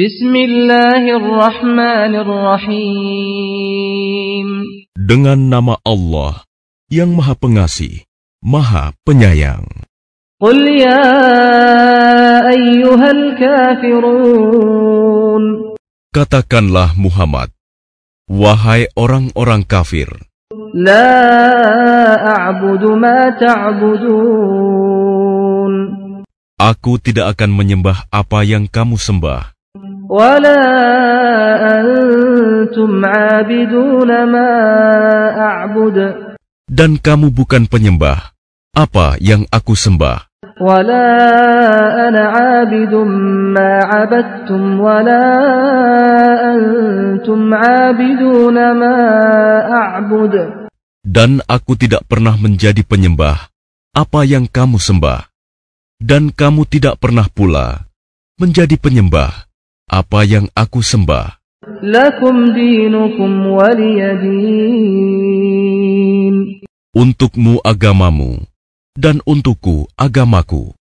Bismillahirrahmanirrahim. Dengan nama Allah yang Maha Pengasih, Maha Penyayang. Qul ya ayyuhal kafirun. Katakanlah Muhammad, wahai orang-orang kafir. La a'budu ma ta'budun. Aku tidak akan menyembah apa yang kamu sembah. ولا أنتم عابدون ما أعبد Dan kamu bukan penyembah apa yang aku sembah. ولا أنا عابد ما عبدتم ولا أنتم عابدون ما أعبد Dan aku tidak pernah menjadi penyembah apa yang kamu sembah. Dan kamu tidak pernah pula menjadi penyembah apa yang aku sembah. Lakum dinukum waliyadin. Untukmu agamamu, dan untukku agamaku.